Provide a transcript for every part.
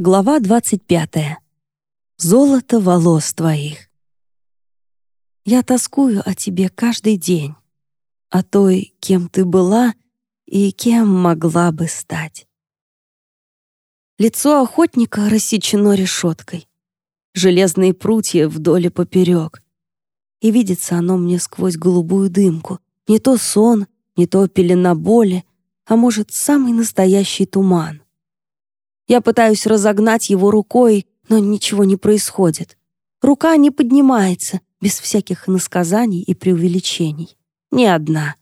Глава 25. Золото волос твоих. Я тоскую о тебе каждый день, о той, кем ты была и кем могла бы стать. Лицо охотника рассечено решеткой, железные прутья вдоль и поперек, и видится оно мне сквозь голубую дымку, не то сон, не то пелена боли, а может, самый настоящий туман — я пытаюсь разогнать его рукой, но ничего не происходит. Рука не поднимается, без всяких насказаний и преувеличений. Ни одна.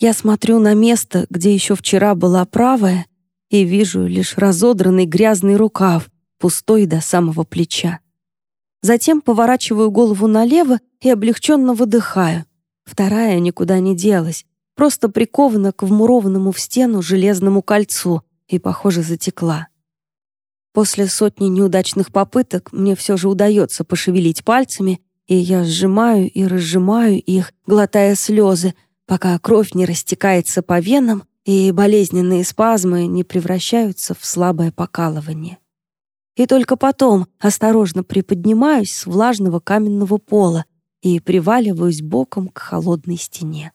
Я смотрю на место, где еще вчера была правая, и вижу лишь разодранный грязный рукав, пустой до самого плеча. Затем поворачиваю голову налево и облегченно выдыхаю. Вторая никуда не делась, просто прикована к вмурованному в стену железному кольцу, и, похоже, затекла. После сотни неудачных попыток мне все же удается пошевелить пальцами, и я сжимаю и разжимаю их, глотая слезы, пока кровь не растекается по венам и болезненные спазмы не превращаются в слабое покалывание. И только потом осторожно приподнимаюсь с влажного каменного пола и приваливаюсь боком к холодной стене.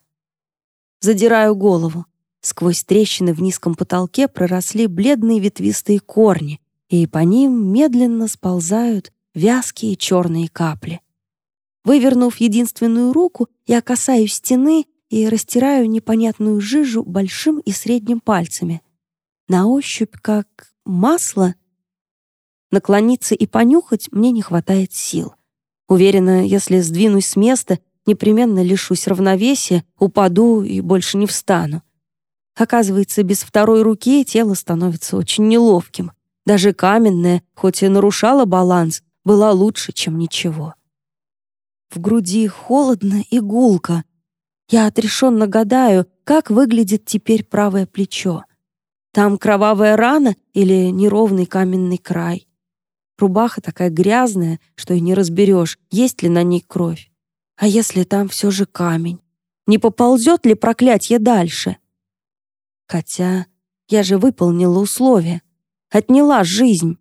Задираю голову. Сквозь трещины в низком потолке проросли бледные ветвистые корни, и по ним медленно сползают вязкие черные капли. Вывернув единственную руку, я касаюсь стены и растираю непонятную жижу большим и средним пальцами. На ощупь как масло. Наклониться и понюхать мне не хватает сил. Уверена, если сдвинусь с места, непременно лишусь равновесия, упаду и больше не встану. Оказывается, без второй руки тело становится очень неловким. Даже каменное, хоть и нарушало баланс, было лучше, чем ничего. В груди холодно и гулко. Я отрешенно гадаю, как выглядит теперь правое плечо. Там кровавая рана или неровный каменный край. Рубаха такая грязная, что и не разберешь, есть ли на ней кровь. А если там все же камень? Не поползет ли проклятье дальше? Хотя я же выполнила условия, отняла жизнь.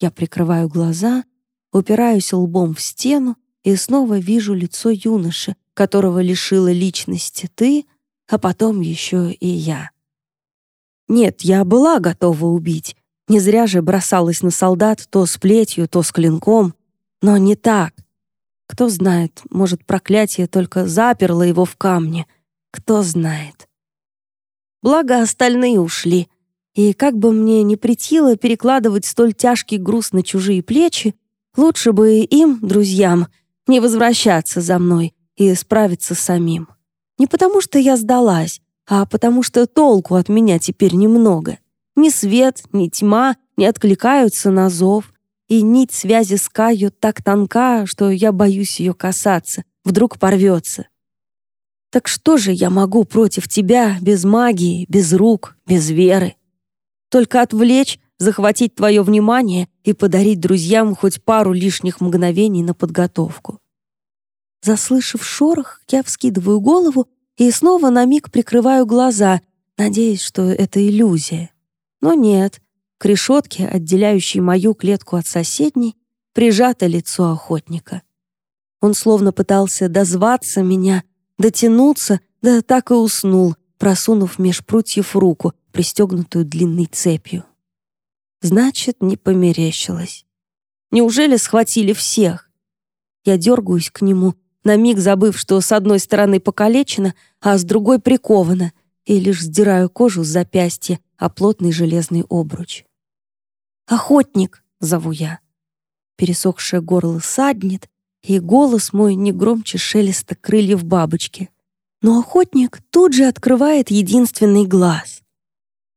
Я прикрываю глаза, упираюсь лбом в стену и снова вижу лицо юноши, которого лишила личности ты, а потом еще и я. Нет, я была готова убить. Не зря же бросалась на солдат то с плетью, то с клинком. Но не так. Кто знает, может, проклятие только заперло его в камне. Кто знает. Благо, остальные ушли. И как бы мне ни притило перекладывать столь тяжкий груз на чужие плечи, лучше бы им, друзьям, не возвращаться за мной и справиться самим. Не потому что я сдалась, а потому что толку от меня теперь немного. Ни свет, ни тьма не откликаются на зов, и нить связи с Каю так тонка, что я боюсь ее касаться, вдруг порвется. Так что же я могу против тебя без магии, без рук, без веры? Только отвлечь, захватить твое внимание и подарить друзьям хоть пару лишних мгновений на подготовку. Заслышав шорох, я вскидываю голову и снова на миг прикрываю глаза, надеясь, что это иллюзия. Но нет, к решетке, отделяющей мою клетку от соседней, прижато лицо охотника. Он словно пытался дозваться меня, дотянуться, да так и уснул, просунув меж прутьев руку, пристегнутую длинной цепью. Значит, не померещилось. Неужели схватили всех? Я дергаюсь к нему, на миг забыв, что с одной стороны покалечена, а с другой прикована, и лишь сдираю кожу с запястья, а плотный железный обруч. «Охотник!» — зову я. Пересохшее горло саднет, и голос мой не громче шелеста крыльев бабочки. Но охотник тут же открывает единственный глаз,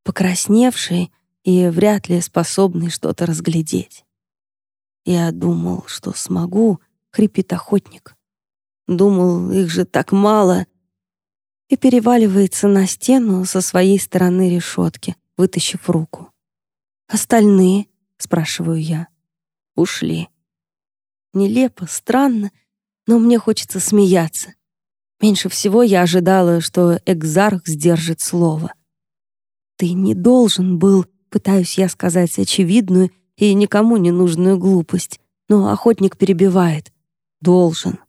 покрасневший и вряд ли способный что-то разглядеть. Я думал, что смогу, хрипит охотник. Думал, их же так мало. И переваливается на стену со своей стороны решетки, вытащив руку. «Остальные?» — спрашиваю я. «Ушли», Нелепо, странно, но мне хочется смеяться. Меньше всего я ожидала, что экзарх сдержит слово. «Ты не должен был», пытаюсь я сказать очевидную и никому не нужную глупость, но охотник перебивает. Должен.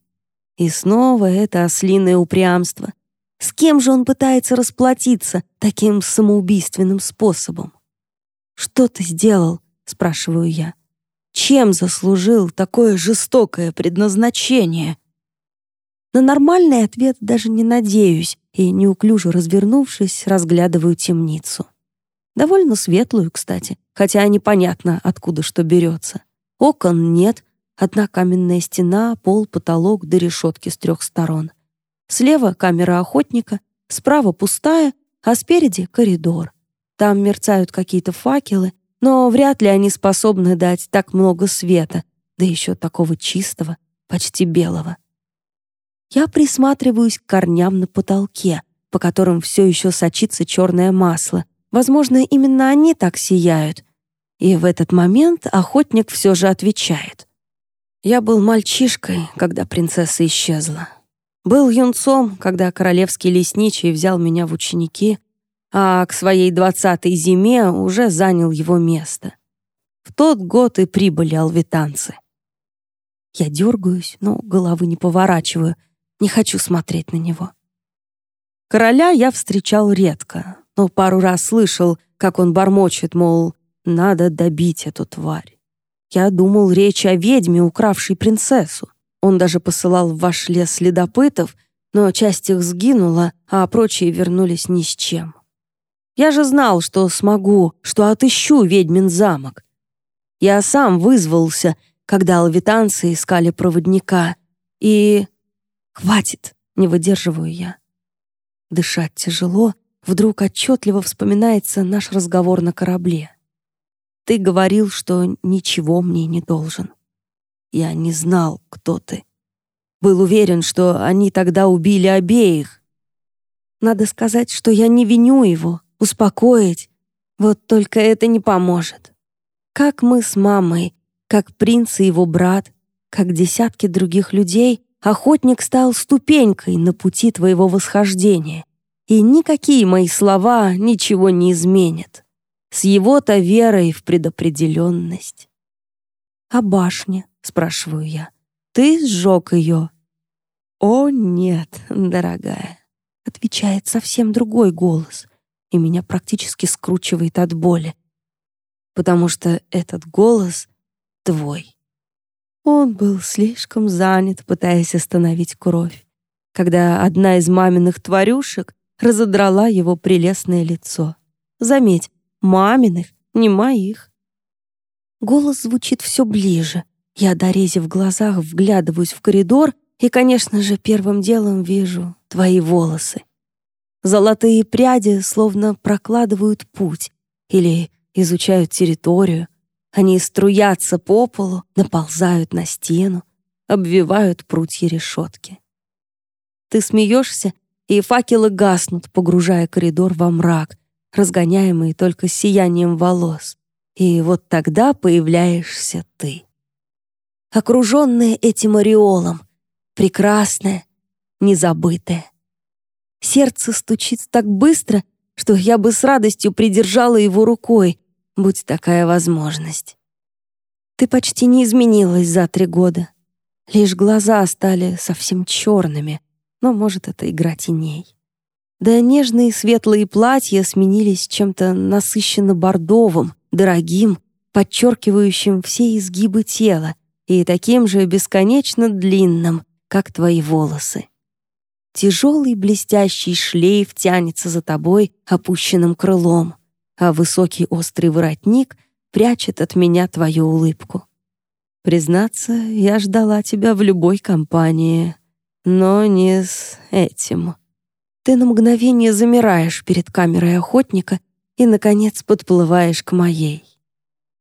И снова это ослиное упрямство. С кем же он пытается расплатиться таким самоубийственным способом? «Что ты сделал?» — спрашиваю я. «Чем заслужил такое жестокое предназначение?» На нормальный ответ даже не надеюсь и, неуклюже развернувшись, разглядываю темницу. Довольно светлую, кстати, хотя непонятно, откуда что берется. Окон нет, одна каменная стена, пол, потолок до решетки с трех сторон. Слева камера охотника, справа пустая, а спереди коридор. Там мерцают какие-то факелы, но вряд ли они способны дать так много света, да еще такого чистого, почти белого. Я присматриваюсь к корням на потолке, по которым все еще сочится черное масло. Возможно, именно они так сияют. И в этот момент охотник все же отвечает. Я был мальчишкой, когда принцесса исчезла. Был юнцом, когда королевский лесничий взял меня в ученики, а к своей двадцатой зиме уже занял его место. В тот год и прибыли алвитанцы. Я дергаюсь, но головы не поворачиваю — не хочу смотреть на него. Короля я встречал редко, но пару раз слышал, как он бормочет, мол, надо добить эту тварь. Я думал, речь о ведьме, укравшей принцессу. Он даже посылал в ваш лес следопытов, но часть их сгинула, а прочие вернулись ни с чем. Я же знал, что смогу, что отыщу ведьмин замок. Я сам вызвался, когда алвитанцы искали проводника, и «Хватит!» — не выдерживаю я. Дышать тяжело, вдруг отчетливо вспоминается наш разговор на корабле. Ты говорил, что ничего мне не должен. Я не знал, кто ты. Был уверен, что они тогда убили обеих. Надо сказать, что я не виню его, успокоить. Вот только это не поможет. Как мы с мамой, как принц и его брат, как десятки других людей охотник стал ступенькой на пути твоего восхождения, и никакие мои слова ничего не изменят. С его-то верой в предопределенность. «А башня?» — спрашиваю я. «Ты сжег ее?» «О, нет, дорогая», — отвечает совсем другой голос, и меня практически скручивает от боли, потому что этот голос твой. Он был слишком занят, пытаясь остановить кровь, когда одна из маминых тварюшек разодрала его прелестное лицо. Заметь, маминых, не моих. Голос звучит все ближе. Я, дорезив глазах, вглядываюсь в коридор и, конечно же, первым делом вижу твои волосы. Золотые пряди словно прокладывают путь или изучают территорию, они струятся по полу, наползают на стену, обвивают прутья решетки. Ты смеешься, и факелы гаснут, погружая коридор во мрак, разгоняемый только сиянием волос. И вот тогда появляешься ты. Окруженная этим ореолом, прекрасная, незабытая. Сердце стучит так быстро, что я бы с радостью придержала его рукой, будь такая возможность. Ты почти не изменилась за три года. Лишь глаза стали совсем черными, но, может, это игра теней. Да нежные светлые платья сменились чем-то насыщенно бордовым, дорогим, подчеркивающим все изгибы тела и таким же бесконечно длинным, как твои волосы. Тяжелый блестящий шлейф тянется за тобой опущенным крылом а высокий острый воротник прячет от меня твою улыбку. Признаться, я ждала тебя в любой компании, но не с этим. Ты на мгновение замираешь перед камерой охотника и, наконец, подплываешь к моей.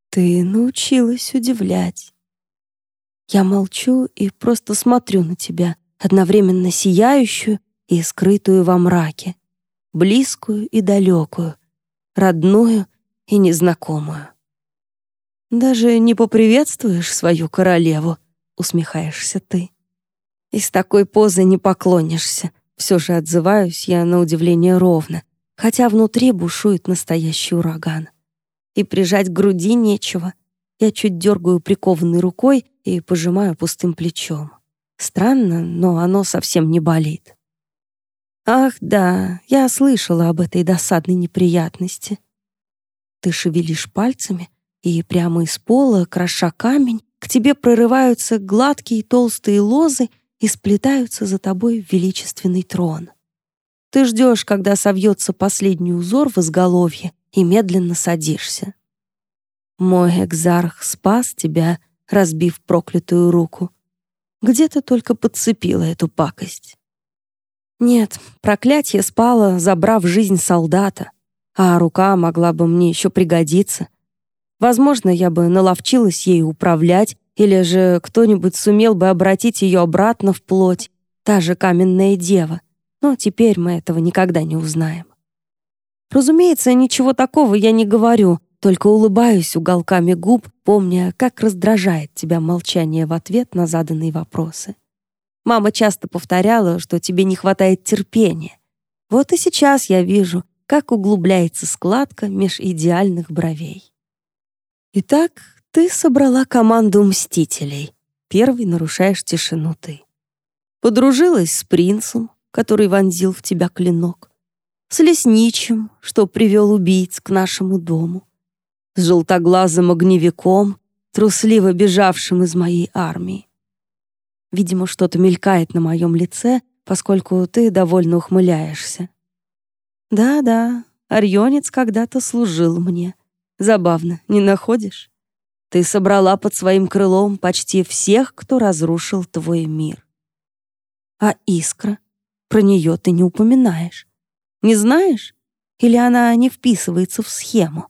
Ты научилась удивлять. Я молчу и просто смотрю на тебя, одновременно сияющую и скрытую во мраке, близкую и далекую — родную и незнакомую. «Даже не поприветствуешь свою королеву», — усмехаешься ты. «И с такой позой не поклонишься», — все же отзываюсь я на удивление ровно, хотя внутри бушует настоящий ураган. и прижать к груди нечего. Я чуть дергаю прикованной рукой и пожимаю пустым плечом. Странно, но оно совсем не болит. Ах, да, я слышала об этой досадной неприятности. Ты шевелишь пальцами, и прямо из пола, кроша камень, к тебе прорываются гладкие толстые лозы и сплетаются за тобой в величественный трон. Ты ждешь, когда совьется последний узор в изголовье, и медленно садишься. Мой экзарх спас тебя, разбив проклятую руку. Где ты только подцепила эту пакость? Нет, проклятие спало, забрав жизнь солдата, а рука могла бы мне еще пригодиться. Возможно, я бы наловчилась ей управлять, или же кто-нибудь сумел бы обратить ее обратно в плоть, та же каменная дева. Но теперь мы этого никогда не узнаем. Разумеется, ничего такого я не говорю, только улыбаюсь уголками губ, помня, как раздражает тебя молчание в ответ на заданные вопросы. Мама часто повторяла, что тебе не хватает терпения. Вот и сейчас я вижу, как углубляется складка меж идеальных бровей. Итак, ты собрала команду мстителей. Первый нарушаешь тишину ты. Подружилась с принцем, который вонзил в тебя клинок. С лесничим, что привел убийц к нашему дому с желтоглазым огневиком, трусливо бежавшим из моей армии. Видимо, что-то мелькает на моем лице, поскольку ты довольно ухмыляешься. Да-да, Орионец когда-то служил мне. Забавно, не находишь? Ты собрала под своим крылом почти всех, кто разрушил твой мир. А искра? Про нее ты не упоминаешь. Не знаешь? Или она не вписывается в схему?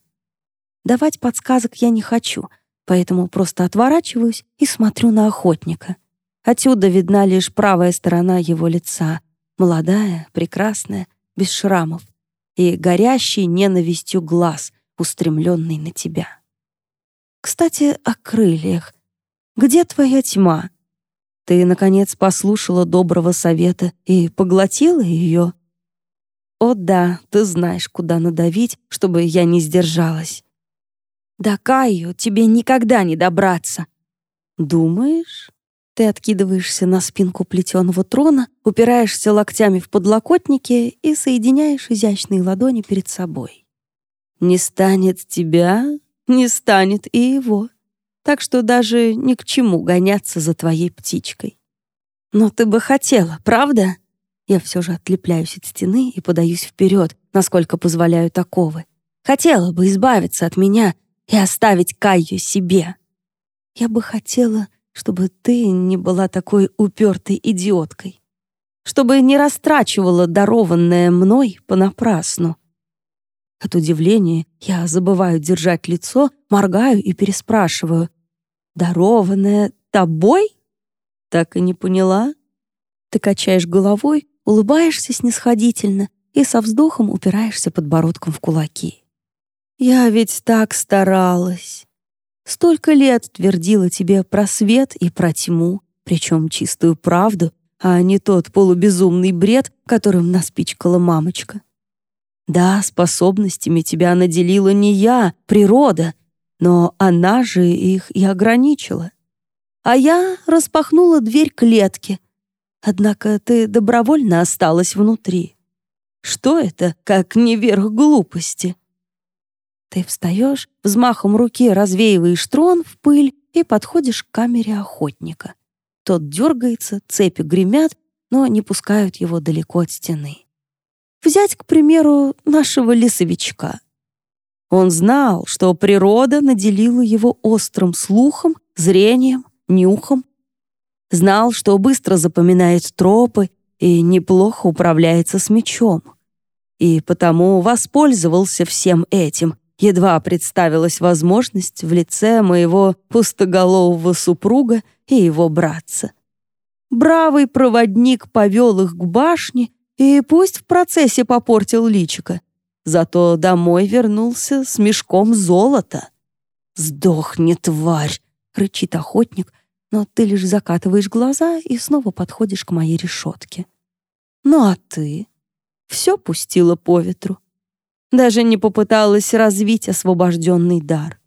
Давать подсказок я не хочу, поэтому просто отворачиваюсь и смотрю на охотника. Отсюда видна лишь правая сторона его лица, молодая, прекрасная, без шрамов, и горящий ненавистью глаз, устремленный на тебя. Кстати, о крыльях. Где твоя тьма? Ты, наконец, послушала доброго совета и поглотила ее? О да, ты знаешь, куда надавить, чтобы я не сдержалась. До Каю тебе никогда не добраться. Думаешь? Ты откидываешься на спинку плетеного трона, упираешься локтями в подлокотники и соединяешь изящные ладони перед собой. Не станет тебя, не станет и его. Так что даже ни к чему гоняться за твоей птичкой. Но ты бы хотела, правда? Я все же отлепляюсь от стены и подаюсь вперед, насколько позволяют оковы. Хотела бы избавиться от меня, и оставить Каю себе. Я бы хотела, чтобы ты не была такой упертой идиоткой, чтобы не растрачивала дарованное мной понапрасну. От удивления я забываю держать лицо, моргаю и переспрашиваю. «Дарованное тобой?» Так и не поняла. Ты качаешь головой, улыбаешься снисходительно и со вздохом упираешься подбородком в кулаки. Я ведь так старалась. Столько лет твердила тебе про свет и про тьму, причем чистую правду, а не тот полубезумный бред, которым нас пичкала мамочка. Да, способностями тебя наделила не я, природа, но она же их и ограничила. А я распахнула дверь клетки. Однако ты добровольно осталась внутри. Что это, как не верх глупости? Ты встаешь, взмахом руки развеиваешь трон в пыль и подходишь к камере охотника. Тот дергается, цепи гремят, но не пускают его далеко от стены. Взять, к примеру, нашего лесовичка. Он знал, что природа наделила его острым слухом, зрением, нюхом. Знал, что быстро запоминает тропы и неплохо управляется с мечом. И потому воспользовался всем этим — едва представилась возможность в лице моего пустоголового супруга и его братца. Бравый проводник повел их к башне, и пусть в процессе попортил личико, зато домой вернулся с мешком золота. «Сдохни, тварь!» — рычит охотник, но ты лишь закатываешь глаза и снова подходишь к моей решетке. «Ну а ты?» Все пустила по ветру. Даже не попыталась развить освобожденный дар.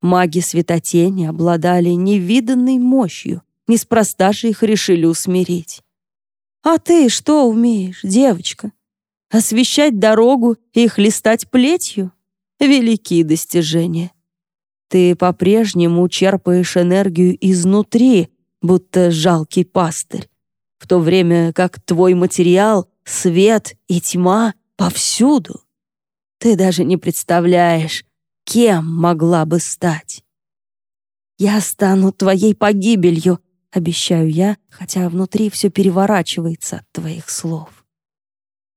Маги светотени обладали невиданной мощью, неспроста же их решили усмирить. «А ты что умеешь, девочка? Освещать дорогу и хлестать плетью? Великие достижения. Ты по-прежнему черпаешь энергию изнутри, будто жалкий пастырь, в то время как твой материал, свет и тьма повсюду. Ты даже не представляешь, кем могла бы стать. Я стану твоей погибелью, обещаю я, хотя внутри все переворачивается от твоих слов.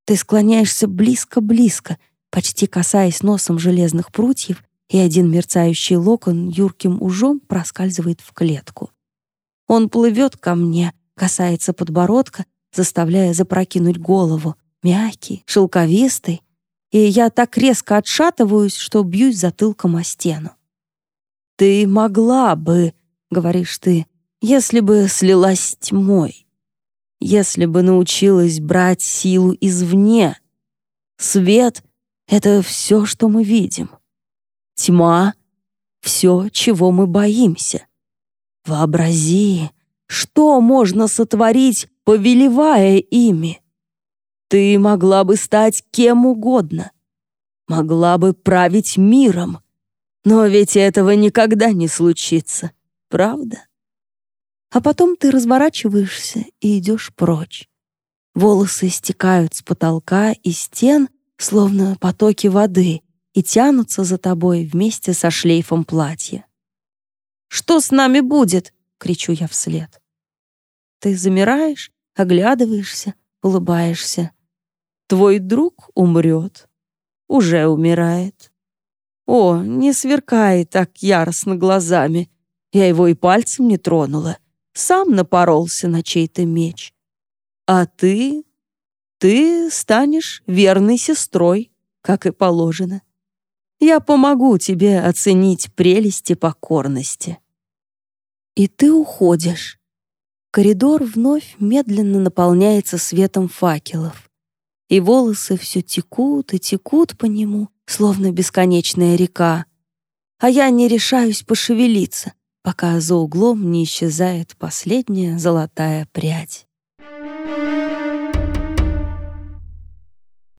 Ты склоняешься близко-близко, почти касаясь носом железных прутьев, и один мерцающий локон юрким ужом проскальзывает в клетку. Он плывет ко мне, касается подбородка, заставляя запрокинуть голову, мягкий, шелковистый, и я так резко отшатываюсь, что бьюсь затылком о стену. «Ты могла бы», — говоришь ты, — «если бы слилась с тьмой, если бы научилась брать силу извне. Свет — это все, что мы видим. Тьма — все, чего мы боимся. Вообрази, что можно сотворить, повелевая ими. Ты могла бы стать кем угодно. Могла бы править миром. Но ведь этого никогда не случится, правда? А потом ты разворачиваешься и идешь прочь. Волосы стекают с потолка и стен, словно потоки воды, и тянутся за тобой вместе со шлейфом платья. «Что с нами будет?» — кричу я вслед. Ты замираешь, оглядываешься, улыбаешься. Твой друг умрет. Уже умирает. О, не сверкай так яростно глазами. Я его и пальцем не тронула. Сам напоролся на чей-то меч. А ты... Ты станешь верной сестрой, как и положено. Я помогу тебе оценить прелести покорности. И ты уходишь. Коридор вновь медленно наполняется светом факелов и волосы все текут и текут по нему, словно бесконечная река. А я не решаюсь пошевелиться, пока за углом не исчезает последняя золотая прядь.